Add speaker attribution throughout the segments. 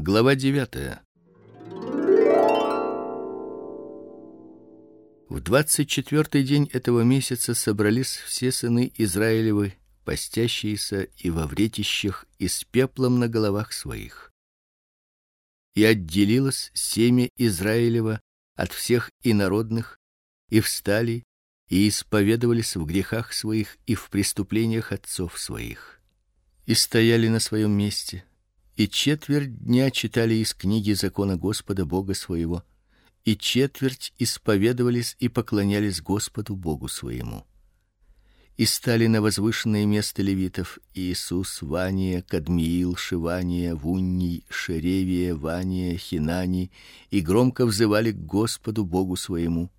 Speaker 1: Глава 9. В двадцать четвертый день этого месяца собрались все сыны Израилевы, постящиеся и во вретищах и с пеплом на головах своих. И отделилось семя Израилева от всех инородных, и встали и исповедовались в грехах своих и в преступлениях отцов своих. И стояли на своем месте, и четверть дня читали из книги закона Господа Бога своего, и четверть исповедовались и поклонялись Господу Богу своему. И стали на возвышенное место левитов Иисус, Вания, Кадмиил, Шивания, Вунний, Шеревия, Вания, Хинани, и громко взывали к Господу Богу своему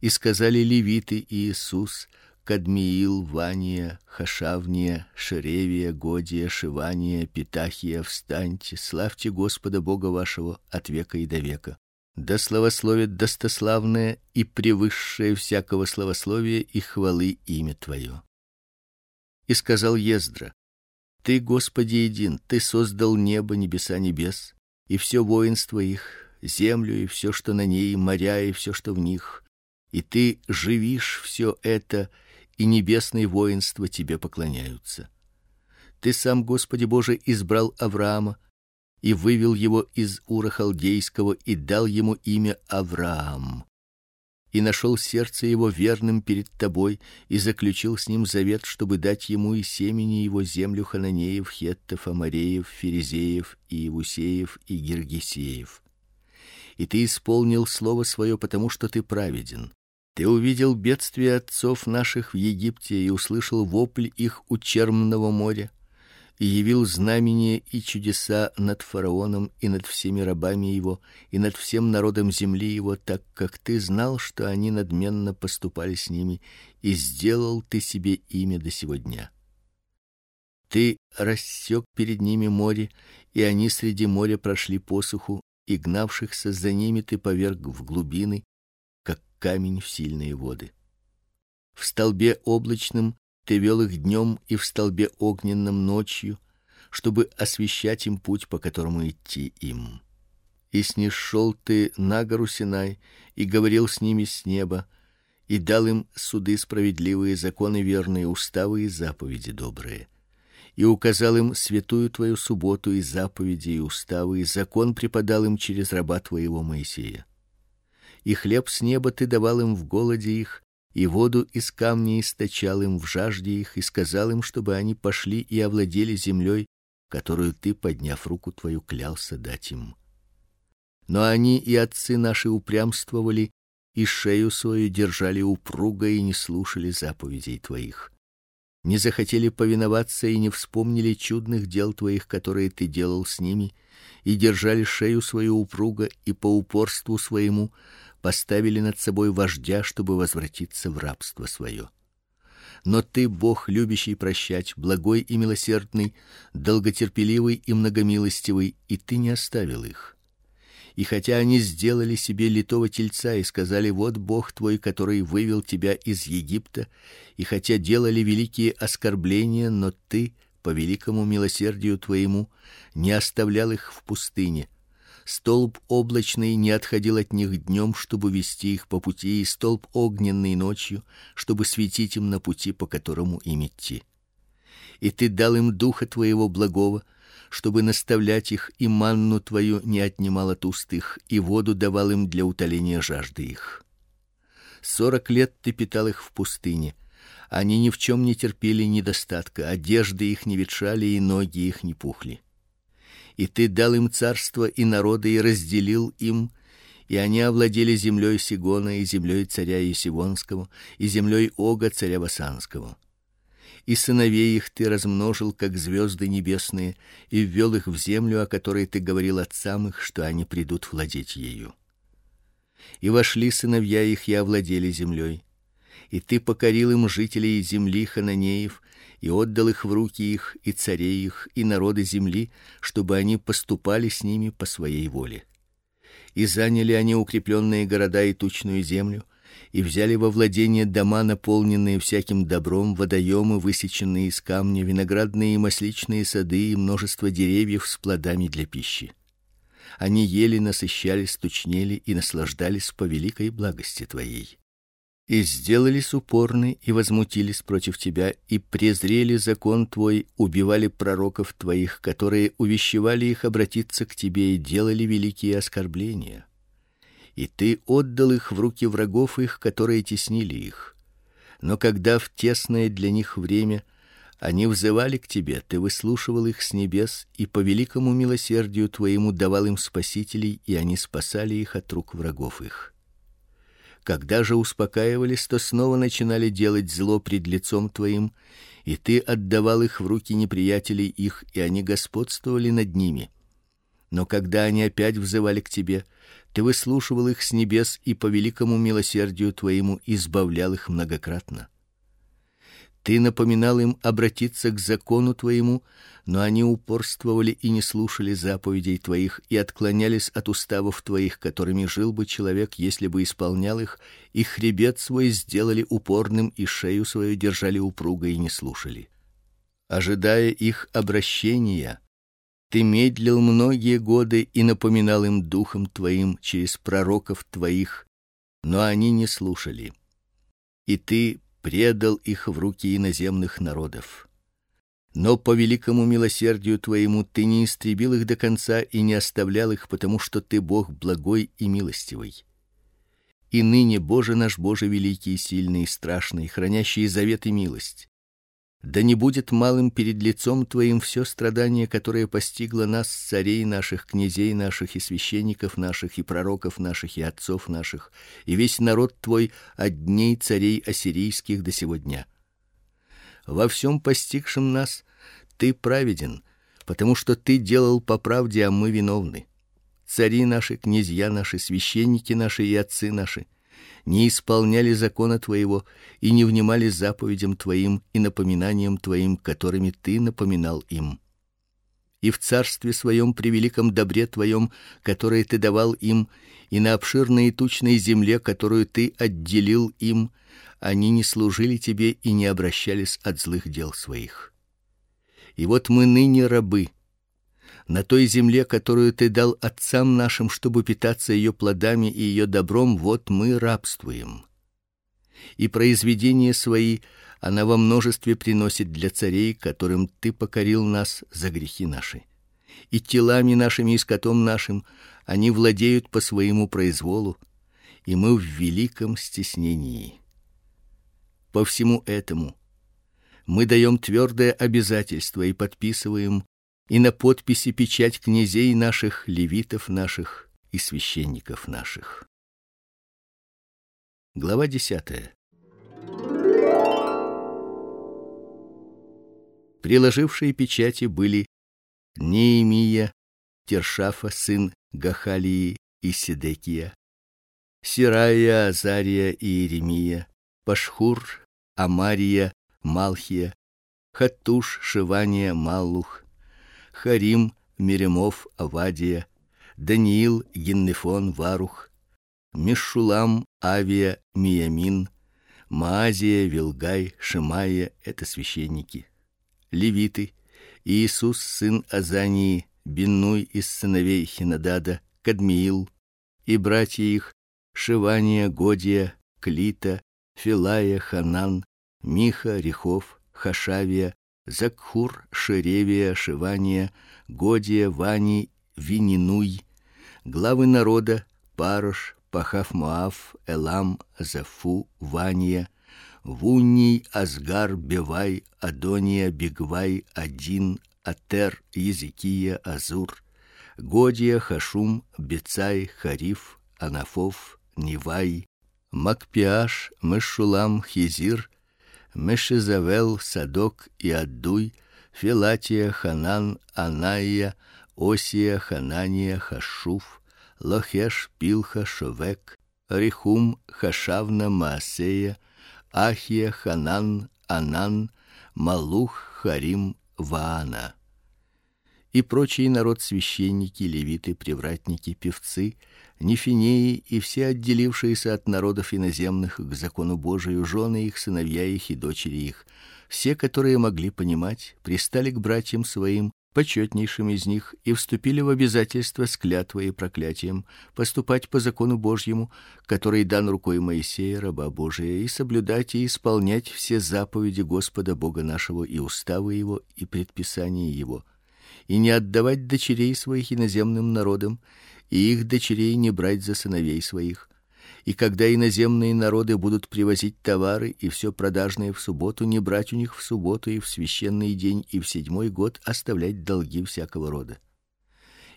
Speaker 1: и сказали левиты Иисус, Кадмиил, Вания, Хашавния, Шеревия, Годия, Шивания, Питахия, встаньте, славьте Господа Бога вашего от века и до века. Да славословит достославное и превысшее всякого славословия и хвалы имя твое. И сказал Ездра: Ты, Господи, един, ты создал небо, небеса, небес и все воинство их, землю и все, что на ней, моря и все, что в них и ты живишь все это, и небесные воинства тебе поклоняются. Ты сам, Господи Боже, избрал Авраама и вывел его из Ура халдейского и дал ему имя Авраам. И нашел сердце его верным перед тобой и заключил с ним завет, чтобы дать ему и семени его землю хананеев, хеттов, амореев, ферезеев, и иевусеев и гиргисеев. И ты исполнил слово свое, потому что ты праведен. Ты увидел бедствие отцов наших в Египте и услышал вопль их у Чермного моря, и явил знамения и чудеса над фараоном и над всеми рабами его и над всем народом земли его, так как ты знал, что они надменно поступали с ними, и сделал ты себе имя до сего дня. Ты рассек перед ними море, и они среди моря прошли посуху, и гнавшихся за ними ты поверг в глубины, камень в сильные воды. В столбе облачном ты вел их днем и в столбе огненном ночью, чтобы освещать им путь, по которому идти им. И снишел ты на гору Синай и говорил с ними с неба, и дал им суды справедливые, законы верные, уставы и заповеди добрые. И указал им святую твою субботу и заповеди и уставы, и закон преподал им через раба твоего Моисея и хлеб с неба ты давал им в голоде их, и воду из камней источал им в жажде их, и сказал им, чтобы они пошли и овладели землей, которую ты, подняв руку твою, клялся дать им. Но они и отцы наши упрямствовали и шею свою держали упруго и не слушали заповедей твоих. Не захотели повиноваться и не вспомнили чудных дел твоих, которые ты делал с ними, и держали шею свою упруго и по упорству своему поставили над собой вождя, чтобы возвратиться в рабство свое. Но ты, Бог, любящий прощать, благой и милосердный, долготерпеливый и многомилостивый, и ты не оставил их. И хотя они сделали себе литого тельца и сказали: "Вот Бог твой, который вывел тебя из Египта", и хотя делали великие оскорбления, но ты по великому милосердию твоему не оставлял их в пустыне, Столб облачный не отходил от них днем, чтобы вести их по пути, и столб огненный ночью, чтобы светить им на пути, по которому им идти. И ты дал им духа твоего благого, чтобы наставлять их, и манну твою не отнимал от уст их, и воду давал им для утоления жажды их. Сорок лет ты питал их в пустыне. Они ни в чем не терпели недостатка, одежды их не ветшали и ноги их не пухли и ты дал им царство и народы и разделил им, и они овладели землей Сигона и землей царя Есивонского и землей Ога царя Басанского. И сыновей их ты размножил, как звезды небесные, и ввел их в землю, о которой ты говорил отцам их, что они придут владеть ею. И вошли сыновья их и овладели землей. И ты покорил им жителей земли хананеев и отдал их в руки их и царей их и народы земли, чтобы они поступали с ними по своей воле. И заняли они укрепленные города и тучную землю, и взяли во владение дома, наполненные всяким добром, водоемы, высеченные из камня, виноградные и масличные сады и множество деревьев с плодами для пищи. Они ели, насыщались, тучнели и наслаждались по великой благости твоей. И сделались упорны и возмутились против тебя и презрели закон твой, убивали пророков твоих, которые увещевали их обратиться к тебе и делали великие оскорбления и ты отдал их в руки врагов их, которые теснили их. Но когда в тесное для них время они взывали к тебе, ты выслушивал их с небес и по великому милосердию твоему давал им спасителей, и они спасали их от рук врагов их. Когда же успокаивались, то снова начинали делать зло пред лицом твоим, и ты отдавал их в руки неприятелей их, и они господствовали над ними. Но когда они опять взывали к тебе, ты выслушивал их с небес и по великому милосердию твоему избавлял их многократно. Ты напоминал им обратиться к закону твоему, но они упорствовали и не слушали заповедей твоих и отклонялись от уставов твоих, которыми жил бы человек, если бы исполнял их, и хребет свой сделали упорным и шею свою держали упруго и не слушали. Ожидая их обращения, ты медлил многие годы и напоминал им духом твоим через пророков твоих, но они не слушали. И ты предал их в руки иноземных народов. Но по великому милосердию твоему ты не истребил их до конца и не оставлял их, потому что ты Бог благой и милостивый. И ныне, Боже наш, Боже великий, сильный и страшный, хранящий завет и милость, да не будет малым перед лицом твоим все страдание, которое постигло нас, царей наших, князей наших и священников наших и пророков наших и отцов наших, и весь народ твой от дней царей ассирийских до сего дня. Во всем постигшем нас ты праведен, потому что ты делал по правде, а мы виновны. Цари наши, князья наши, священники наши и отцы наши не исполняли закона твоего и не внимали заповедям твоим и напоминаниям твоим, которыми ты напоминал им. И в царстве своем при великом добре твоем, которое ты давал им, и на обширной и тучной земле, которую ты отделил им, они не служили тебе и не обращались от злых дел своих. И вот мы ныне рабы, на той земле, которую ты дал отцам нашим, чтобы питаться ее плодами и ее добром, вот мы рабствуем. И произведения свои она во множестве приносит для царей, которым ты покорил нас за грехи наши. И телами нашими и скотом нашим они владеют по своему произволу, и мы в великом стеснении. По всему этому мы даем твердое обязательство и подписываем и на подписи печать князей наших, левитов наших и священников наших. Глава 10. Приложившие печати были Неемия, Тершафа сын Гахалии и Сидекия, Сирая, Азария и Иеремия, Пашхур, Амария, Малхия, Хатуш, Шивания, Маллух, Харим, Меремов, Авадия, Даниил, Геннефон, Варух, Мишулам, Авия, Миямин, Маазия, Вилгай, Шимая это священники. Левиты: Иисус сын Азании, Биннуй из сыновей Хинадада, Кадмиил и братья их Шивания, Годия, Клита, Филая, Ханан, Миха, Рехов, Хашавия, Закхур, Шеревия, Шивания, Годия, Вани, Вининуй, главы народа Парош, Пахав Моав, Элам, Зафу, Вания, Вунний, Азгар, Бевай, Адония, Бигвай, Один, Атер, Езекия, Азур, Годия, Хашум, Бецай, Хариф, Анафов, Нивай, Макпиаш, Мешулам, Хизир, Мешезавел, Садок и Аддуй, Филатия, Ханан, Анаия, Осия, Ханания, Хашуф, Лохеш, Пилха, Шовек, Рихум, Хашавна, Маасея, Ахия, Ханан, Анан, Малух, Харим, Ваана. и прочий народ священники, левиты, привратники, певцы, нефинеи и все отделившиеся от народов иноземных к закону Божию жены их, сыновья их и дочери их, все, которые могли понимать, пристали к братьям своим, почетнейшим из них, и вступили в обязательство с клятвой и проклятием поступать по закону Божьему, который дан рукой Моисея, раба Божия, и соблюдать и исполнять все заповеди Господа Бога нашего и уставы его и предписания его. И не отдавать дочерей своих иноземным народам, и их дочерей не брать за сыновей своих. И когда иноземные народы будут привозить товары и все продажное в субботу, не брать у них в субботу и в священный день и в седьмой год оставлять долги всякого рода.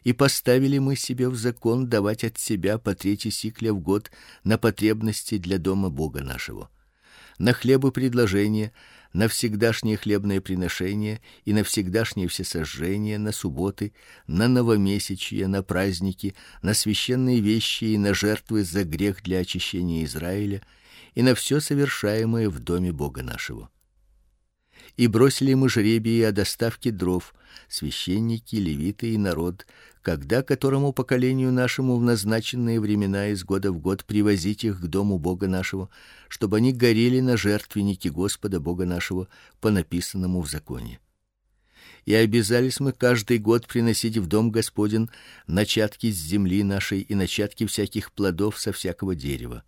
Speaker 1: И поставили мы себе в закон давать от себя по трети сикля в год на потребности для дома Бога нашего. На хлебы предложения на всегдашнее хлебное приношение и на всегдашнее всесожжение, на субботы, на новомесячие, на праздники, на священные вещи и на жертвы за грех для очищения Израиля и на все совершаемое в доме Бога нашего. И бросили мы жребии о доставке дров, священники, левиты и народ, когда которому поколению нашему в назначенные времена из года в год привозить их к дому Бога нашего, чтобы они горели на жертвеннике Господа Бога нашего по написанному в законе. И обязались мы каждый год приносить в дом Господен начатки с земли нашей и начатки всяких плодов со всякого дерева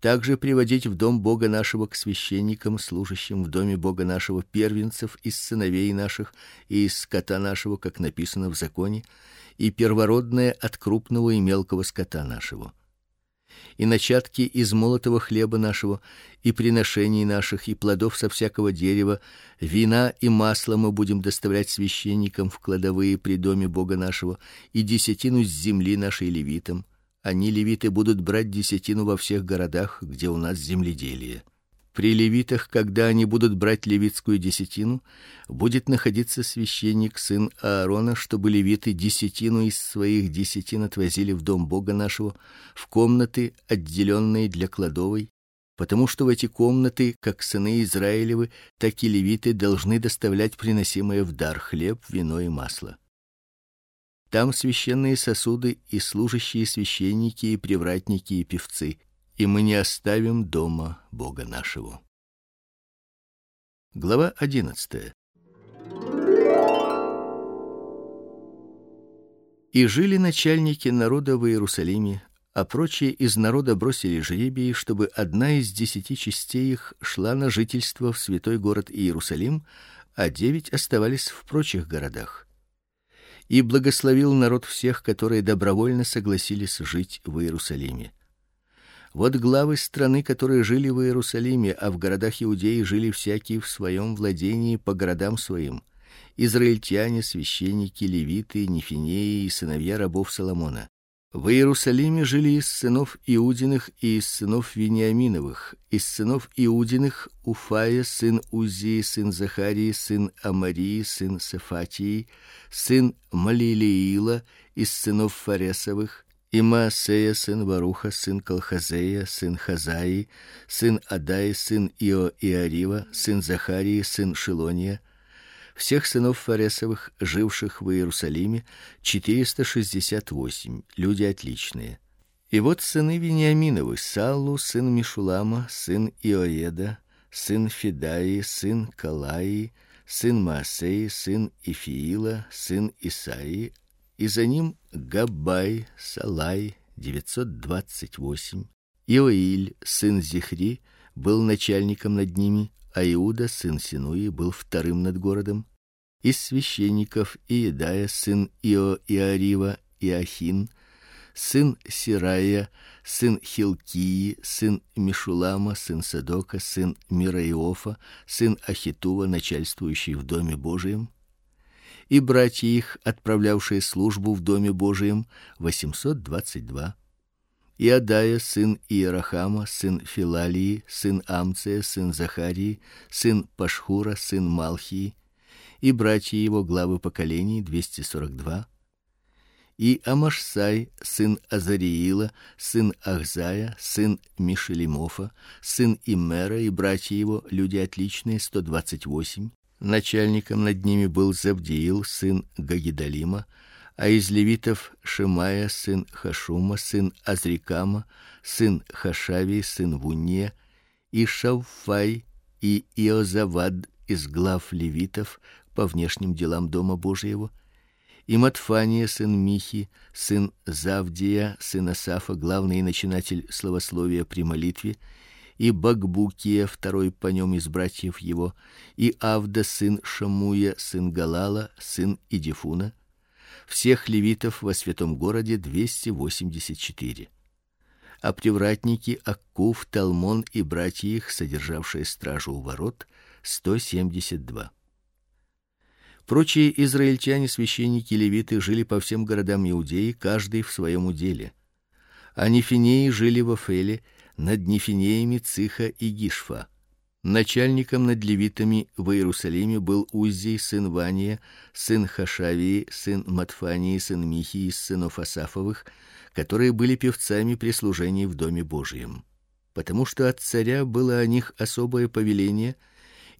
Speaker 1: также приводить в дом Бога нашего к священникам, служащим в доме Бога нашего первенцев из сыновей наших и из скота нашего, как написано в законе, и первородное от крупного и мелкого скота нашего. И начатки из молотого хлеба нашего, и приношений наших, и плодов со всякого дерева, вина и масло мы будем доставлять священникам в кладовые при доме Бога нашего, и десятину с земли нашей левитам они левиты будут брать десятину во всех городах, где у нас земледелие. При левитах, когда они будут брать левитскую десятину, будет находиться священник сын Аарона, чтобы левиты десятину из своих десятин отвозили в дом Бога нашего, в комнаты, отделенные для кладовой, потому что в эти комнаты, как сыны Израилевы, так и левиты должны доставлять приносимое в дар хлеб, вино и масло. Там священные сосуды и служащие священники и привратники и певцы, и мы не оставим дома Бога нашего. Глава 11. И жили начальники народа в Иерусалиме, а прочие из народа бросили жребий, чтобы одна из десяти частей их шла на жительство в святой город Иерусалим, а девять оставались в прочих городах и благословил народ всех, которые добровольно согласились жить в Иерусалиме. Вот главы страны, которые жили в Иерусалиме, а в городах Иудеи жили всякие в своем владении по городам своим: израильтяне, священники, левиты, нефинеи и сыновья рабов Соломона. В Иерусалиме жили из сынов Иудиных и из сынов Вениаминовых, из сынов Иудиных Уфая сын Узи, сын Захарии, сын Амарии, сын Сефатии, сын Малилиила, из сынов Фаресовых, и Маасея сын Варуха, сын Колхазея, сын Хазаи, сын Адай, сын Ио Иарива, сын Захарии, сын Шилония, всех сынов Фаресовых, живших в Иерусалиме, 468, люди отличные. И вот сыны Вениаминовы: Саллу сын Мишулама, сын Иоеда, сын Федаи, сын Калаи, сын Маасеи, сын Ифиила, сын Исаи, и за ним Габай, Салай, 928. Иоиль, сын Зихри, был начальником над ними, а Иуда, сын Синуи, был вторым над городом из священников Иедая сын Ио Иарива Иохин, сын Сирая, сын Хилкии, сын Мишулама, сын Садока, сын Мираиофа, сын Ахитува, начальствующий в доме Божием, и братья их, отправлявшие службу в доме Божием, 822. И Адая сын Иерахама, сын Филалии, сын Амция, сын Захарии, сын Пашхура, сын Малхии, и братья его главы поколений 242, и Амашсай, сын Азариила, сын Ахзая, сын Мишелимофа, сын Имера и братья его, люди отличные 128, Начальником над ними был Завдиил, сын Гагидалима, а из левитов Шимая, сын Хашума, сын Азрикама, сын Хашави, сын Вуния, и Шавфай и Иозавад из глав левитов по внешним делам дома Божьего, и Матфания сын Михи, сын Завдия, сын Асафа, главный начинатель словословия при молитве, и Багбукия, второй по нем из братьев его, и Авда сын Шамуя, сын Галала, сын Идифуна, всех левитов во святом городе 284. А привратники Аккув, Талмон и братья их, содержавшие стражу у ворот, 172. Прочие израильтяне, священники, левиты жили по всем городам Иудеи, каждый в своем уделе. А нефинеи жили в Афеле, над нефинеями Циха и Гишфа. Начальником над левитами в Иерусалиме был Уззий сын Вания, сын Хашавии, сын Матфании, сын Михии сынов Асафовых, которые были певцами при служении в доме Божьем. Потому что от царя было о них особое повеление,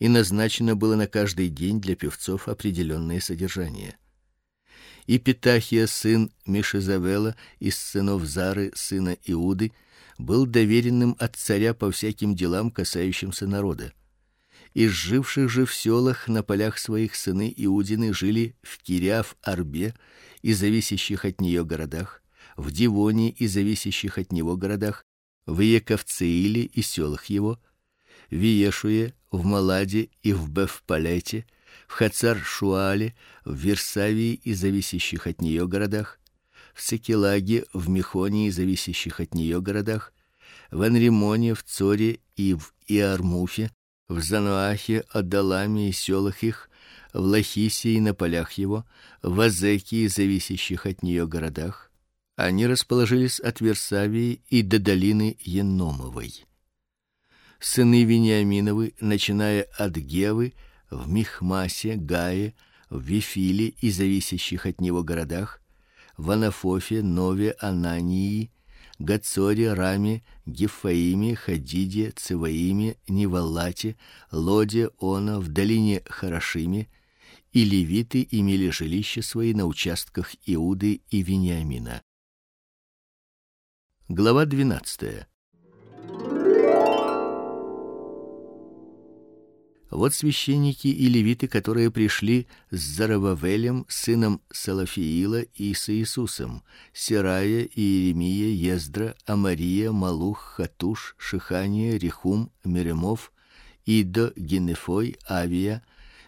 Speaker 1: и назначено было на каждый день для певцов определенное содержание. И Питахия сын Мишезавела из сынов Зары сына Иуды был доверенным от царя по всяким делам, касающимся народа. Из живших же в селах на полях своих сыны иудины жили в Кириаф-Арбе и зависящих от нее городах, в Дивоне и зависящих от него городах, в Ековцеиле и селах его, в Иешуе, в Маладе и в Бефпалете, в Хацар-Шуале, в Версавии и зависящих от нее городах, в Секелаге, в Мехоне и зависящих от нее городах, в Анримоне, в Цоре и в Иармуфе, в Зануахе, Адаламе и селах их, в Лахисе и на полях его, в Азеке и зависящих от нее городах. Они расположились от Версавии и до долины Еномовой. Сыны Вениаминовы, начиная от Гевы, в Михмасе, Гае, в Вифиле и зависящих от него городах, в Анафофе, Нове, Анании, Гацоре, Раме, Гифаиме, Хадиде, Циваиме, Невалате, Лоде, Она, в долине Харашиме, и левиты имели жилища свои на участках Иуды и Вениамина. Глава 12. Вот священники и левиты, которые пришли с Зарававелем, сыном Салафиила и с Иисусом, Сирая, Иеремия, Ездра, Амария, Малух, Хатуш, Шихания, Рихум, Меремов, Идо, Генефой, Авия,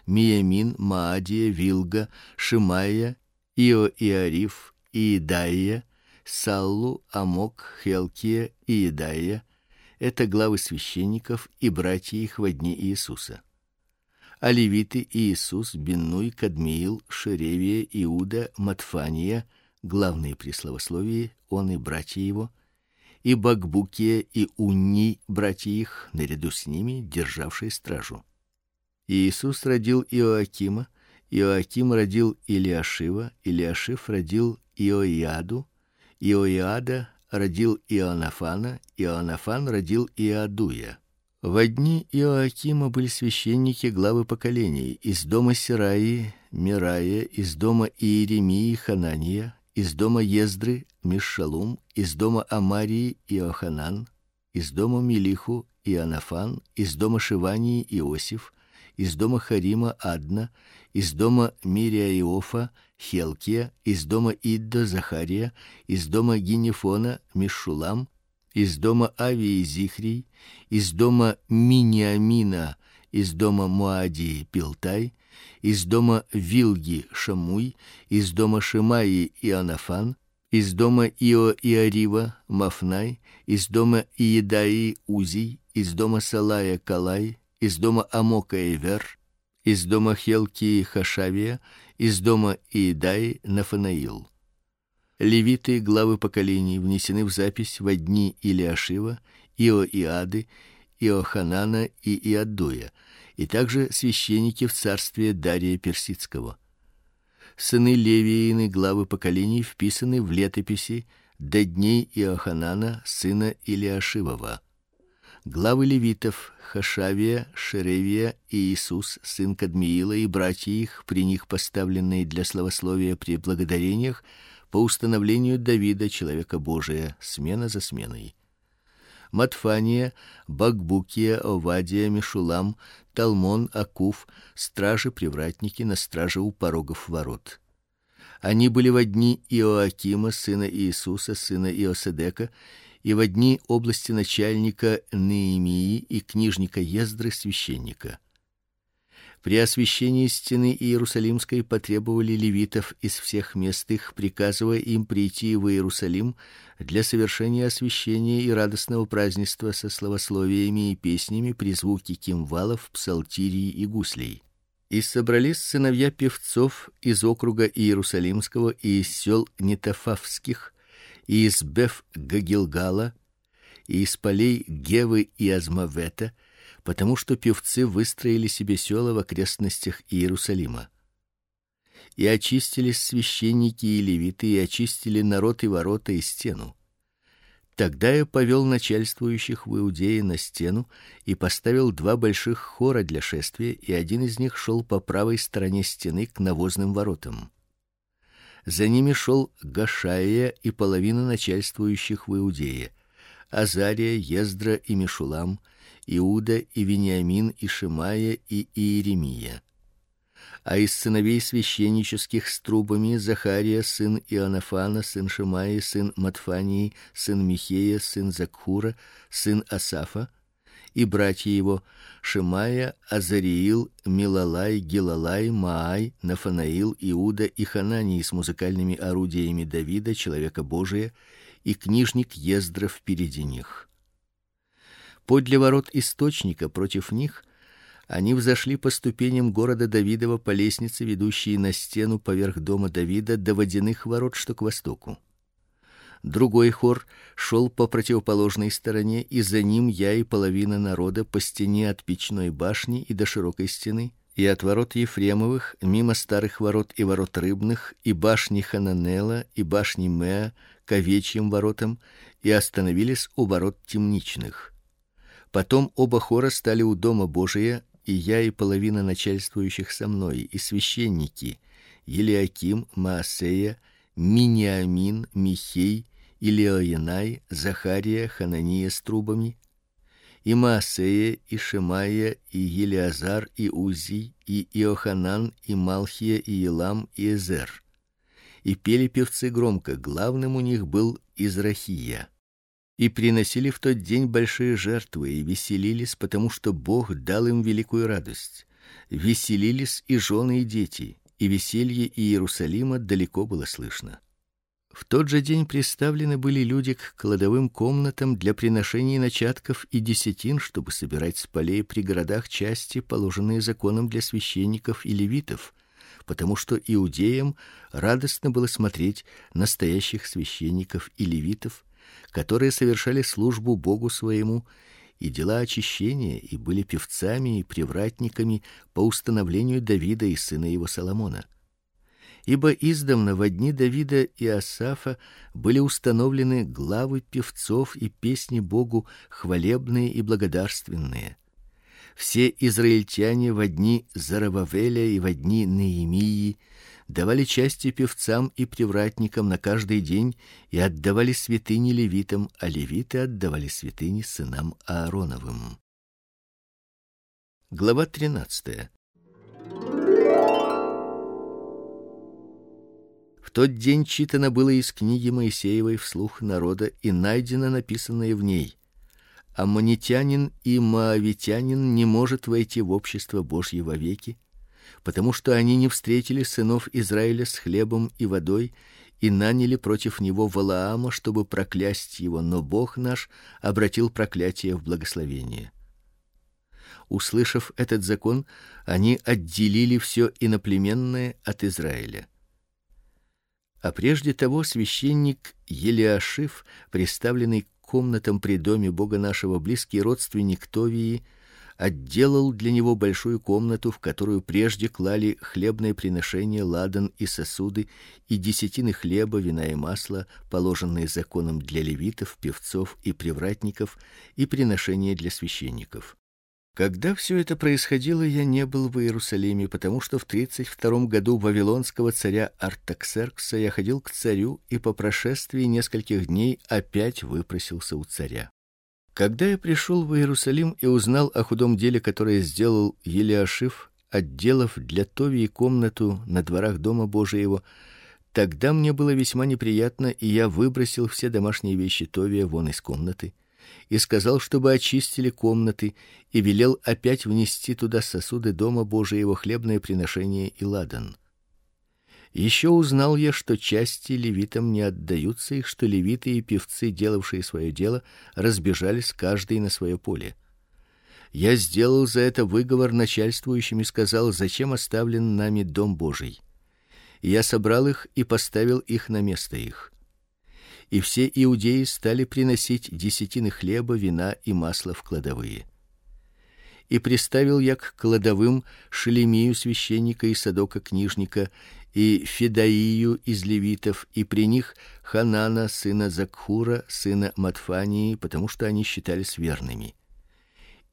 Speaker 1: Миямин, Маадия, Вилга, Шимая, Ио Иариф, Иедаия, Саллу, Амок, Хелкия и Иедаия это главы священников и братья их во дни Иисуса а левиты Иисус, Беннуй, Кадмиил, Шеревия, Иуда, Матфания, главные при славословии, он и братья его, и Багбукия и Унни, братья их, наряду с ними, державшие стражу. Иисус родил Иоакима, Иоаким родил Илиашива, Илиашив родил Иоиаду, Иоиада родил Иоаннафана, Иоаннафан родил Иадуя. В дни Иоакима были священники главы поколений из дома Сираи, Мирая, из дома Иеремии, Ханания, из дома Ездры, Мишшалум, из дома Амарии, Иоханан, из дома Милиху, Иоаннафан, из дома Шивании, Иосиф, из дома Харима, Адна, из дома Мирия Иофа, Хелкия, из дома Идда, Захария, из дома Гинефона, Мишулам, из дома Авии Зихрий, из дома Миниамина, из дома Муадии Пилтай, из дома Вилги Шамуй, из дома Шимаи Иоаннафан, из дома Ио Иарива Мафнай, из дома Иедаи Узий, из дома Салая Калай, из дома Амока Эвер, из дома Хелки Хашавия, из дома Иедаи Нафанаил. Левиты, главы поколений, внесены в запись в дни Илиашива, Иоиады, Иоханана и Иадуя, и также священники в царстве Дария Персидского. Сыны Левиины, главы поколений, вписаны в летописи до дней Иоханана, сына Илиашивова. главы левитов Хашавия, Шеревия и Иисус, сын Кадмиила и братья их, при них поставленные для славословия при благодарениях по установлению Давида, человека Божия, смена за сменой. Матфания, Багбукия, Овадия, Мишулам, Талмон, Акуф, стражи-привратники на страже у порогов ворот. Они были в дни Иоакима, сына Иисуса, сына Иоседека, и в дни области начальника Неемии и книжника Ездры священника. При освящении стены Иерусалимской потребовали левитов из всех мест их, приказывая им прийти в Иерусалим для совершения освящения и радостного празднества со славословиями и песнями при звуке кимвалов, псалтирий и гуслей. И собрались сыновья певцов из округа Иерусалимского и из сел Нетофавских, и из Беф-Гагилгала, и из полей Гевы и Азмавета, потому что певцы выстроили себе села в окрестностях Иерусалима. И очистились священники и левиты, и очистили народ и ворота и стену. Тогда я повел начальствующих в Иудее на стену и поставил два больших хора для шествия, и один из них шел по правой стороне стены к навозным воротам. За ними шел Гашая и половина начальствующих в Иудее: Азария, Ездра и Мишулам, Иуда и Вениамин и Шимая и Иеремия а из сыновей священнических с трубами Захария сын Иоаннафана, сын Шимаи, сын Матфании, сын Михея, сын Закхура, сын Асафа, и братья его Шимая, Азариил, Милалай, Гилалай, Маай, Нафанаил, Иуда и Хананий с музыкальными орудиями Давида, человека Божия, и книжник Ездра впереди них. Подле ворот источника против них они взошли по ступеням города Давидова по лестнице, ведущей на стену поверх дома Давида до водяных ворот, что к востоку. Другой хор шел по противоположной стороне, и за ним я и половина народа по стене от печной башни и до широкой стены, и от ворот Ефремовых, мимо старых ворот и ворот рыбных, и башни Хананела, и башни Меа, к овечьим воротам, и остановились у ворот темничных. Потом оба хора стали у дома Божия, и я и половина начальствующих со мной, и священники Елиаким, Маасея, Миниамин, Михей, Илиоенай, Захария, Ханания с трубами, и Маасея, и Шемая, и Елиазар, и Узи, и Иоханан, и Малхия, и Илам, и Эзер. И пели певцы громко, главным у них был Израхия и приносили в тот день большие жертвы и веселились, потому что Бог дал им великую радость. Веселились и жены и дети, и веселье Иерусалима далеко было слышно. В тот же день представлены были люди к кладовым комнатам для приношений начатков и десятин, чтобы собирать с полей при городах части, положенные законом для священников и левитов, потому что иудеям радостно было смотреть настоящих священников и левитов, которые совершали службу Богу своему и дела очищения и были певцами и привратниками по установлению Давида и сына его Соломона. Ибо издавна в дни Давида и Асафа были установлены главы певцов и песни Богу хвалебные и благодарственные. Все израильтяне в дни Зарававеля и в дни Неемии давали части певцам и привратникам на каждый день и отдавали святыни левитам, а левиты отдавали святыни сынам Аароновым. Глава 13. В тот день читано было из книги Моисеевой вслух народа и найдено написанное в ней: Аммонитянин и моавитянин не может войти в общество Божье вовеки, потому что они не встретили сынов Израиля с хлебом и водой и наняли против него Валаама, чтобы проклясть его, но Бог наш обратил проклятие в благословение. Услышав этот закон, они отделили все иноплеменное от Израиля. А прежде того священник Елиашив, представленный комнатам при доме Бога нашего, близкий родственник Товии, отделал для него большую комнату, в которую прежде клали хлебные приношения, ладан и сосуды, и десятины хлеба, вина и масла, положенные законом для левитов, певцов и привратников, и приношения для священников. Когда все это происходило, я не был в Иерусалиме, потому что в тридцать втором году вавилонского царя Артаксеркса я ходил к царю и по прошествии нескольких дней опять выпросился у царя. Когда я пришел в Иерусалим и узнал о худом деле, которое сделал Елиашив, отделав для Товии комнату на дворах дома Божьего, тогда мне было весьма неприятно, и я выбросил все домашние вещи Товия вон из комнаты и сказал, чтобы очистили комнаты, и велел опять внести туда сосуды дома Божьего, хлебное приношение и ладан. Еще узнал я, что части левитам не отдаются, и что левиты и певцы, делавшие свое дело, разбежались каждый на свое поле. Я сделал за это выговор начальствующим и сказал: "Зачем оставлен нами дом Божий?" И я собрал их и поставил их на место их. И все иудеи стали приносить десятины хлеба, вина и масла в кладовые и приставил я к кладовым Шелемию священника и Садока книжника и Федаию из левитов, и при них Ханана сына Закхура, сына Матфании, потому что они считались верными.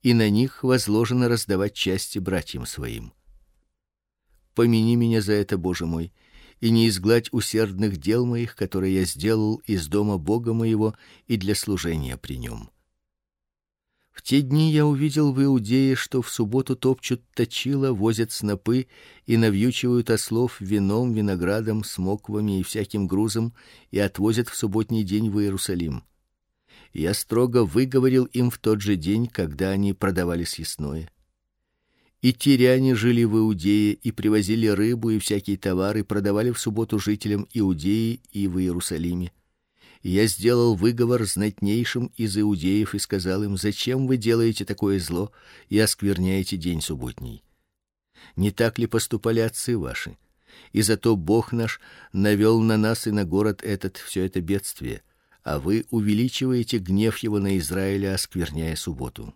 Speaker 1: И на них возложено раздавать части братьям своим. Помяни меня за это, Боже мой, и не изгладь усердных дел моих, которые я сделал из дома Бога моего и для служения при нем. В те дни я увидел в Иудее, что в субботу топчут точила, возят снопы и навьючивают ослов вином, виноградом, смоквами и всяким грузом и отвозят в субботний день в Иерусалим. Я строго выговорил им в тот же день, когда они продавали съестное. И тиряне жили в Иудее и привозили рыбу и всякие товары, продавали в субботу жителям Иудеи и в Иерусалиме я сделал выговор знатнейшим из иудеев и сказал им: "Зачем вы делаете такое зло и оскверняете день субботний? Не так ли поступали отцы ваши? И зато Бог наш навел на нас и на город этот все это бедствие, а вы увеличиваете гнев его на Израиля, оскверняя субботу".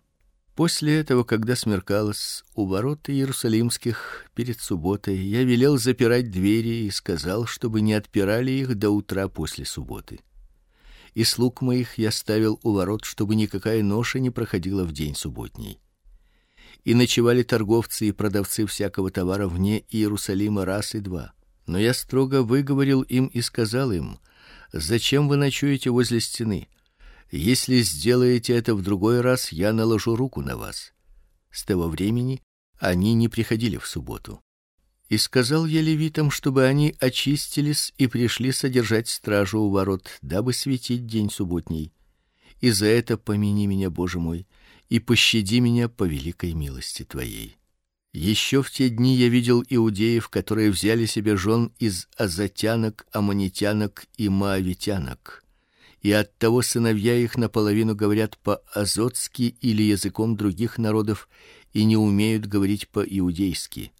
Speaker 1: После этого, когда смеркалось у ворот Иерусалимских перед субботой, я велел запирать двери и сказал, чтобы не отпирали их до утра после субботы и слуг моих я ставил у ворот, чтобы никакая ноша не проходила в день субботний. И ночевали торговцы и продавцы всякого товара вне Иерусалима раз и два. Но я строго выговорил им и сказал им: "Зачем вы ночуете возле стены? Если сделаете это в другой раз, я наложу руку на вас". С того времени они не приходили в субботу. И сказал я левитам, чтобы они очистились и пришли содержать стражу у ворот, дабы светить день субботний. И за это помяни меня, Боже мой, и пощади меня по великой милости твоей. Еще в те дни я видел иудеев, которые взяли себе жен из азатянок, амонитянок и моавитянок. И от того сыновья их наполовину говорят по-азотски или языком других народов и не умеют говорить по-иудейски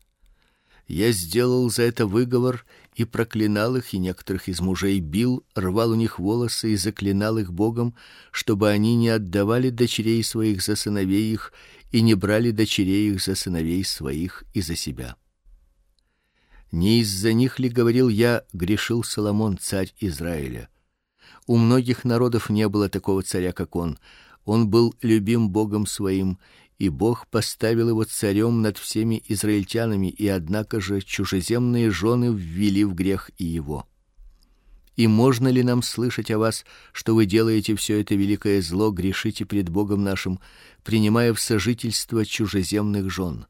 Speaker 1: я сделал за это выговор и проклинал их, и некоторых из мужей бил, рвал у них волосы и заклинал их Богом, чтобы они не отдавали дочерей своих за сыновей их и не брали дочерей их за сыновей своих и за себя. Не из-за них ли говорил я, грешил Соломон, царь Израиля? У многих народов не было такого царя, как он. Он был любим Богом своим и Бог поставил его царем над всеми израильтянами, и однако же чужеземные жены ввели в грех и его. И можно ли нам слышать о вас, что вы делаете все это великое зло, грешите пред Богом нашим, принимая в сожительство чужеземных жен?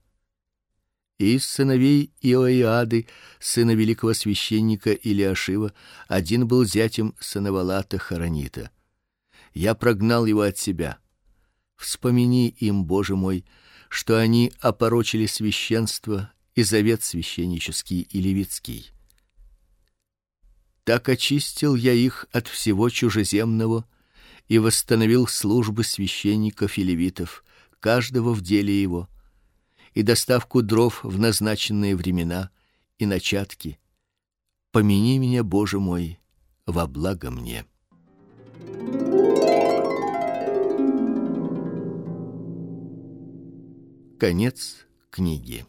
Speaker 1: И из сыновей Иоиады, сына великого священника Илиашива, один был зятем Санавалата Харанита. Я прогнал его от себя Вспомини им, Боже мой, что они опорочили священство и завет священнический и левитский. Так очистил я их от всего чужеземного и восстановил службы священников и левитов, каждого в деле его, и доставку дров в назначенные времена и начатки. Помяни меня, Боже мой, во благо мне. Конец книги.